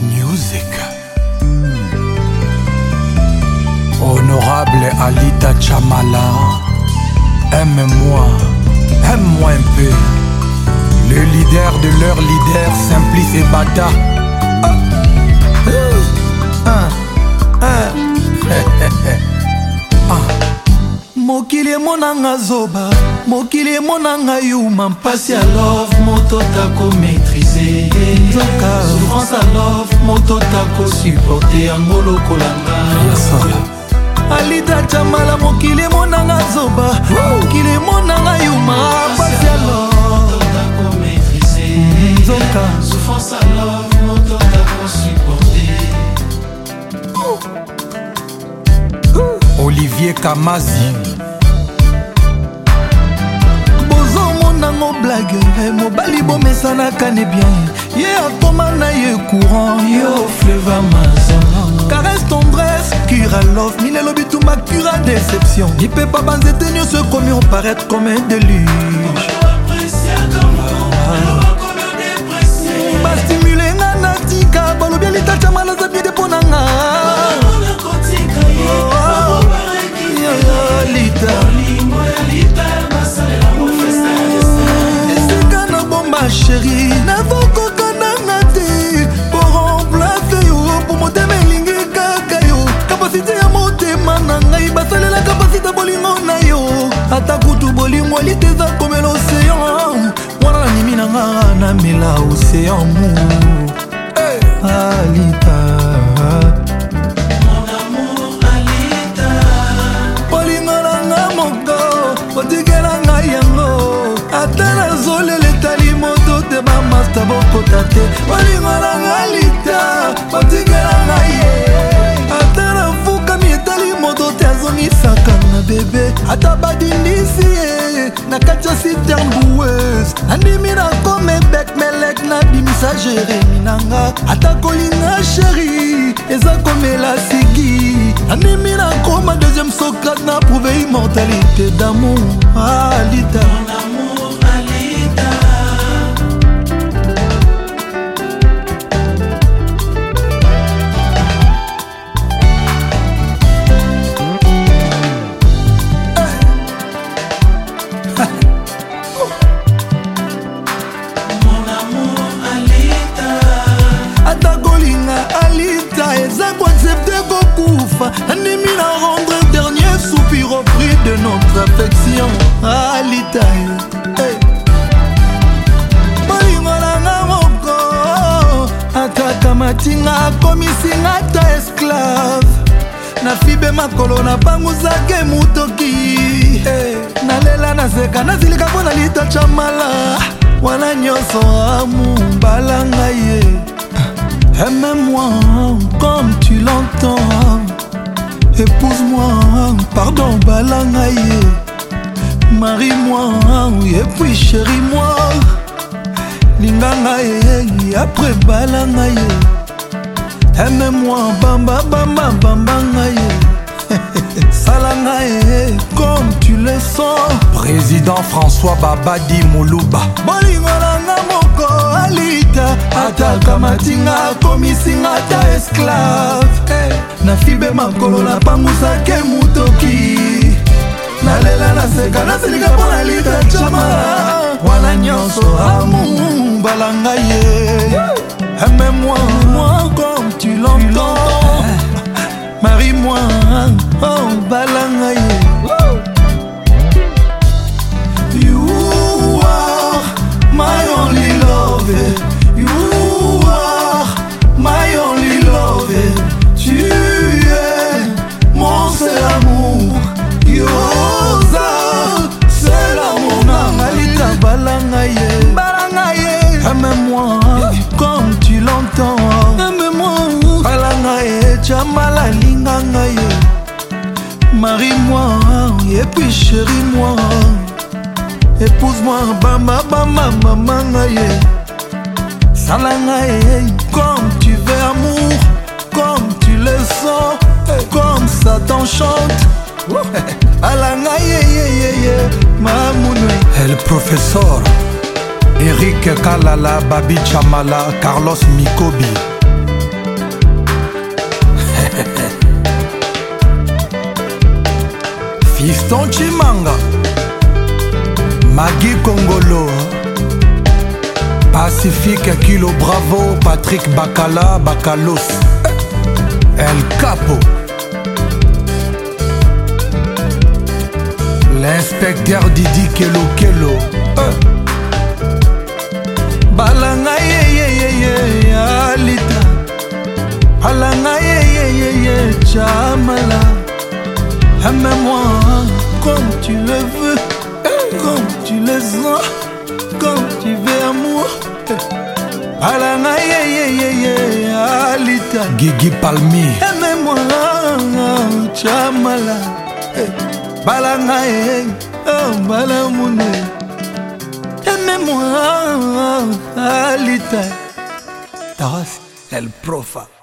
music honorable alita chamala aime-moi aime-moi un peu le leader de leur leader simplice et bata oh. oh. ah. ah. ah. mokili emonanga zoba mokili emonanga yuma mpasi ya love moto takomi nzoka souffrance alof moto tako suporte yango lokolanga alida jamala mokili emonanga zoba mokili emonanga yuma pasi alo nzoka olivier kamazi bagueule eh, mobali bomesanaka ne bien ye atoma na ye courant yo fleva mazon caresse tendresse curalof minelo bituma cura déception lipepa banzete nyonso ekomi oparaître comme un déluge bastimule nga natika balobi elitatiamana za bide mpo na nga molite eza komela océan wana nanimi na nga namela océan mu alita olinga na nga moko otikela ngai yango ata nazolela etali moto te bamasta bokota te olinga na nga lita otikela ngai ye ata nafukami etali moto te azongisaka na bebe ata badini na kati ya siternboueuse nandimi na komebek melek nabimisa jeremi nanga ata kolinga sheri eza komela sigi nandimi nakoma deuxième socrate na prouve immortalité damour alita ah, malita eza concepte kokufa andimi na rendre dernier soupir au prix de notre affection alita ah, hey. bolingo nanga moko ataka matinga akomisinga ta esclave nafibe makolo nabanguzaka emutoki hey. nalela nazeka nazilika mpo na lito chamala wana nyonso amubala ngai ye Aime-moi comme tu l'entends. Épouse-moi, pardon, balangaye. Marie-moi, et puis chérie-moi. Lingangaye, après balangaye. aimez moi bamba, bamba, bamba, ngaye. Salangaye, comme tu le sens. Président François Babadi Moulouba. atakamatinga akomisinga ata esclave eh, nafibe makolo napangusake motoki nalela naseka nasilika mpo na lidacama wana nyonso amour balanga ye amemoi eh, moi comme tu l'entends eh, marie moi oh balanga ye mbala alinga ngai marie moi epui sheri moi épouse moi bamba bamba mama ngai sala ngai comme tu veux amour comme tu le sens comme ça t'enchante alanga yeyeyeye mamunwe el professeur erik kalala babi chamala carlos mikobi Fiston Chimanga Magui Congolo Pacifique Kilo Bravo Patrick Bacala Bacalos El Capo L'inspecteur Didi Kelo Kelo Balanga ye ye ye ye Alita Balanga ye ye ye ye Même moi, comme tu le veux, comme tu le sens, comme tu veux amour. Alana ye Alita Gigi Palmi aimez moi Chamala Balanga ye Balamune moi Alita Taras El Profa